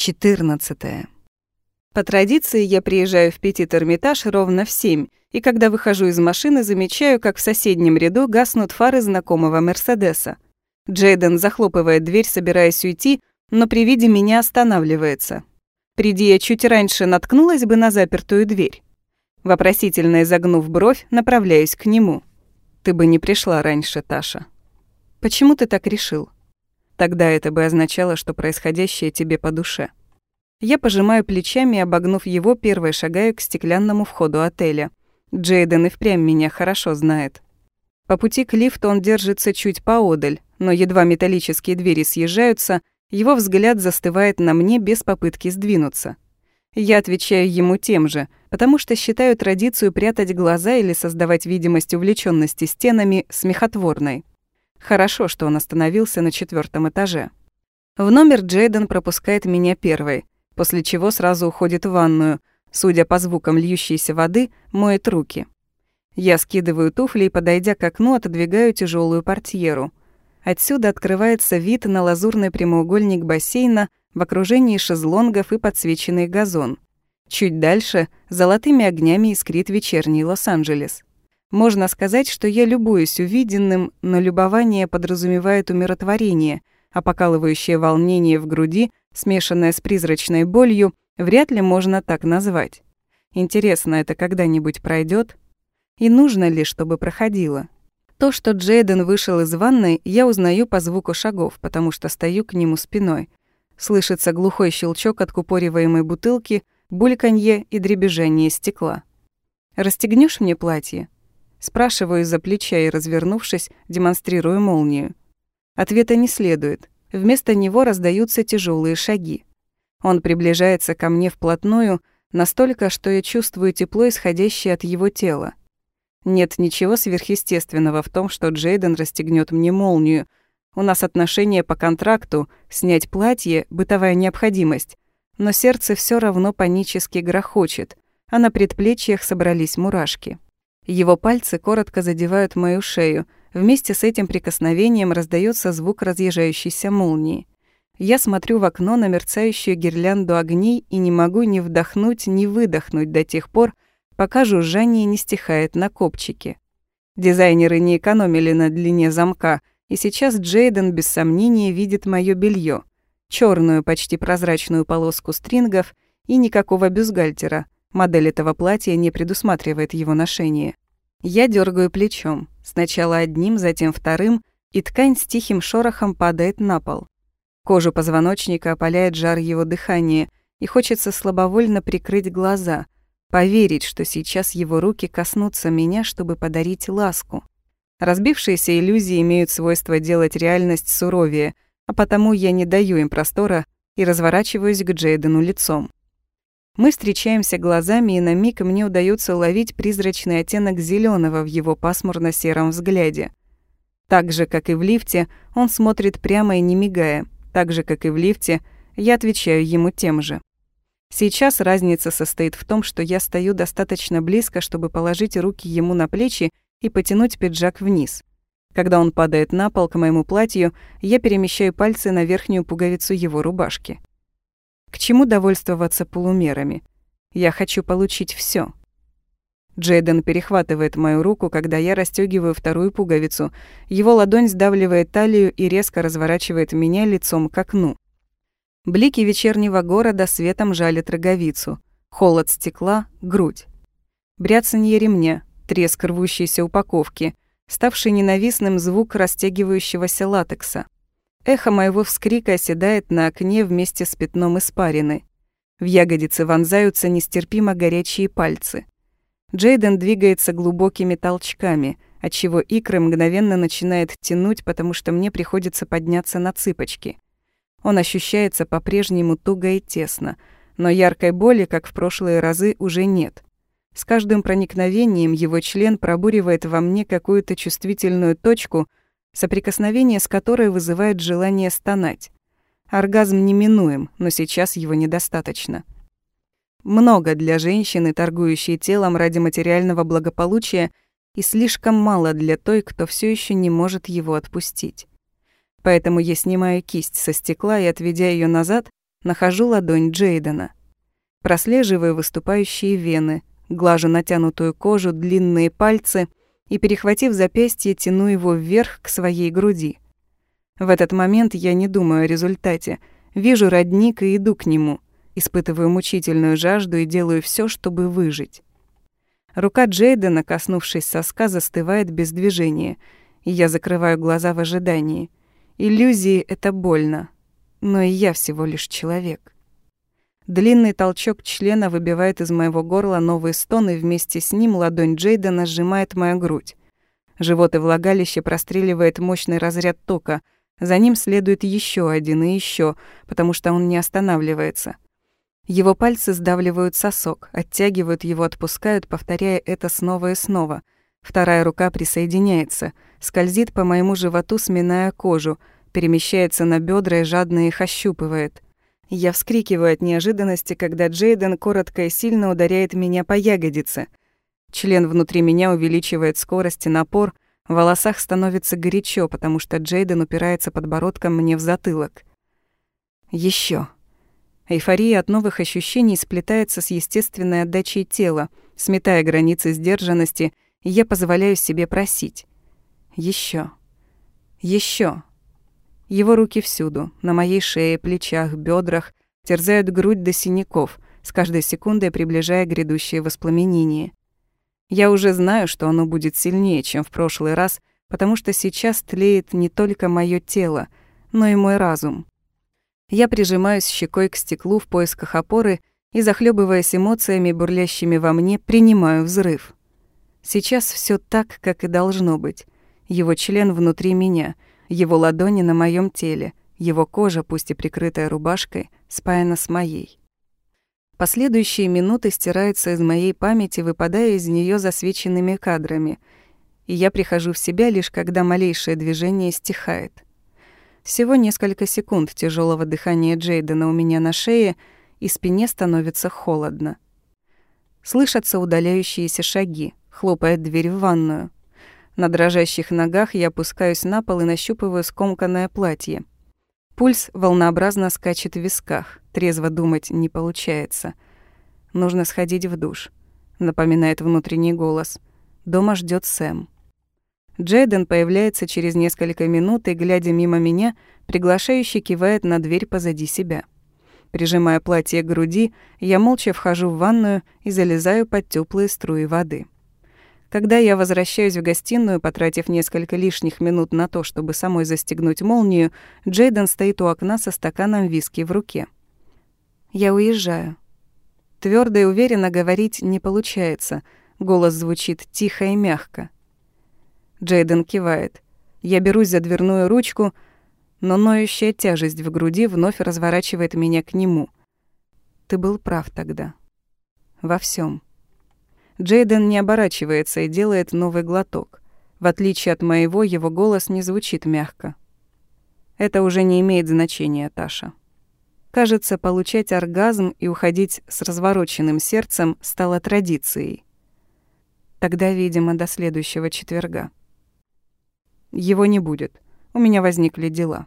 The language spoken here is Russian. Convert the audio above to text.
14. По традиции я приезжаю в Петит Эрмитаж ровно в 7, и когда выхожу из машины, замечаю, как в соседнем ряду гаснут фары знакомого Мерседеса. Джейден захлопывает дверь, собираясь уйти, но при виде меня останавливается. Приди я чуть раньше, наткнулась бы на запертую дверь. Вопросительно изогнув бровь, направляюсь к нему. «Ты бы не пришла раньше, Таша». «Почему ты так решил?» Тогда это бы означало, что происходящее тебе по душе. Я пожимаю плечами, обогнув его, первой шагаю к стеклянному входу отеля. Джейден и впрямь меня хорошо знает. По пути к лифту он держится чуть поодаль, но едва металлические двери съезжаются, его взгляд застывает на мне без попытки сдвинуться. Я отвечаю ему тем же, потому что считаю традицию прятать глаза или создавать видимость увлеченности стенами смехотворной. Хорошо, что он остановился на четвертом этаже. В номер Джейден пропускает меня первой, после чего сразу уходит в ванную, судя по звукам льющейся воды, моет руки. Я скидываю туфли и, подойдя к окну, отодвигаю тяжелую портьеру. Отсюда открывается вид на лазурный прямоугольник бассейна в окружении шезлонгов и подсвеченный газон. Чуть дальше золотыми огнями искрит вечерний Лос-Анджелес. Можно сказать, что я любуюсь увиденным, но любование подразумевает умиротворение, а покалывающее волнение в груди, смешанное с призрачной болью, вряд ли можно так назвать. Интересно, это когда-нибудь пройдет? И нужно ли, чтобы проходило? То, что Джейден вышел из ванной, я узнаю по звуку шагов, потому что стою к нему спиной. Слышится глухой щелчок откупориваемой бутылки, бульканье и дребезжание стекла. «Расстегнешь мне платье?» Спрашиваю из-за плеча и, развернувшись, демонстрирую молнию. Ответа не следует. Вместо него раздаются тяжелые шаги. Он приближается ко мне вплотную, настолько, что я чувствую тепло, исходящее от его тела. Нет ничего сверхъестественного в том, что Джейден расстегнет мне молнию. У нас отношения по контракту, снять платье — бытовая необходимость. Но сердце все равно панически грохочет, а на предплечьях собрались мурашки. Его пальцы коротко задевают мою шею. Вместе с этим прикосновением раздается звук разъезжающейся молнии. Я смотрю в окно на мерцающую гирлянду огней и не могу ни вдохнуть, ни выдохнуть до тех пор, пока жужжание не стихает на копчике. Дизайнеры не экономили на длине замка, и сейчас Джейден без сомнения видит моё белье, черную почти прозрачную полоску стрингов и никакого бюстгальтера. Модель этого платья не предусматривает его ношение. Я дергаю плечом, сначала одним, затем вторым, и ткань с тихим шорохом падает на пол. Кожу позвоночника опаляет жар его дыхания, и хочется слабовольно прикрыть глаза, поверить, что сейчас его руки коснутся меня, чтобы подарить ласку. Разбившиеся иллюзии имеют свойство делать реальность суровее, а потому я не даю им простора и разворачиваюсь к Джейдену лицом. Мы встречаемся глазами, и на миг мне удается уловить призрачный оттенок зеленого в его пасмурно-сером взгляде. Так же, как и в лифте, он смотрит прямо и не мигая. Так же, как и в лифте, я отвечаю ему тем же. Сейчас разница состоит в том, что я стою достаточно близко, чтобы положить руки ему на плечи и потянуть пиджак вниз. Когда он падает на пол к моему платью, я перемещаю пальцы на верхнюю пуговицу его рубашки. К чему довольствоваться полумерами? Я хочу получить все. Джейден перехватывает мою руку, когда я расстегиваю вторую пуговицу. Его ладонь сдавливает талию и резко разворачивает меня лицом к окну. Блики вечернего города светом жалят роговицу. Холод стекла, грудь. Бряцанье ремня, треск рвущейся упаковки, ставший ненавистным звук растягивающегося латекса. Эхо моего вскрика оседает на окне вместе с пятном испарины. В ягодицы вонзаются нестерпимо горячие пальцы. Джейден двигается глубокими толчками, отчего икры мгновенно начинает тянуть, потому что мне приходится подняться на цыпочки. Он ощущается по-прежнему туго и тесно, но яркой боли, как в прошлые разы, уже нет. С каждым проникновением его член пробуривает во мне какую-то чувствительную точку — соприкосновение с которой вызывает желание стонать. Оргазм неминуем, но сейчас его недостаточно. Много для женщины, торгующей телом ради материального благополучия, и слишком мало для той, кто все еще не может его отпустить. Поэтому я снимаю кисть со стекла и, отведя ее назад, Нахожу ладонь Джейдена. Прослеживаю выступающие вены, глажу натянутую кожу, длинные пальцы и, перехватив запястье, тяну его вверх к своей груди. В этот момент я не думаю о результате. Вижу родник и иду к нему. Испытываю мучительную жажду и делаю все, чтобы выжить. Рука Джейдена, коснувшись соска, застывает без движения, и я закрываю глаза в ожидании. Иллюзии — это больно, но и я всего лишь человек. Длинный толчок члена выбивает из моего горла новый стон, и вместе с ним ладонь Джейдена сжимает мою грудь. Живот и влагалище простреливает мощный разряд тока. За ним следует еще один и еще, потому что он не останавливается. Его пальцы сдавливают сосок, оттягивают его, отпускают, повторяя это снова и снова. Вторая рука присоединяется, скользит по моему животу, сминая кожу, перемещается на бедра и жадно их ощупывает — я вскрикиваю от неожиданности, когда Джейден коротко и сильно ударяет меня по ягодице. Член внутри меня увеличивает скорость и напор, в волосах становится горячо, потому что Джейден упирается подбородком мне в затылок. Еще. Эйфория от новых ощущений сплетается с естественной отдачей тела, сметая границы сдержанности, и я позволяю себе просить. Еще. Еще. Его руки всюду, на моей шее, плечах, бедрах, терзают грудь до синяков, с каждой секундой приближая грядущее воспламенение. Я уже знаю, что оно будет сильнее, чем в прошлый раз, потому что сейчас тлеет не только мое тело, но и мой разум. Я прижимаюсь щекой к стеклу в поисках опоры и, захлебываясь эмоциями, бурлящими во мне, принимаю взрыв. Сейчас все так, как и должно быть. Его член внутри меня — его ладони на моем теле, его кожа, пусть и прикрытая рубашкой, спаяна с моей. Последующие минуты стираются из моей памяти, выпадая из нее засвеченными кадрами, и я прихожу в себя лишь когда малейшее движение стихает. Всего несколько секунд тяжелого дыхания Джейдена у меня на шее, и спине становится холодно. Слышатся удаляющиеся шаги, хлопает дверь в ванную. На дрожащих ногах я опускаюсь на пол и нащупываю скомканное платье. Пульс волнообразно скачет в висках. Трезво думать не получается. Нужно сходить в душ, напоминает внутренний голос. Дома ждет Сэм. Джейден появляется через несколько минут и, глядя мимо меня, приглашающе кивает на дверь позади себя. Прижимая платье к груди, я молча вхожу в ванную и залезаю под теплые струи воды. Когда я возвращаюсь в гостиную, потратив несколько лишних минут на то, чтобы самой застегнуть молнию, Джейден стоит у окна со стаканом виски в руке. Я уезжаю. Твердо и уверенно говорить не получается. Голос звучит тихо и мягко. Джейден кивает. Я берусь за дверную ручку, но ноющая тяжесть в груди вновь разворачивает меня к нему. Ты был прав тогда. Во всем. Джейден не оборачивается и делает новый глоток. В отличие от моего, его голос не звучит мягко. Это уже не имеет значения, Таша. Кажется, получать оргазм и уходить с развороченным сердцем стало традицией. Тогда, видимо, до следующего четверга. Его не будет. У меня возникли дела.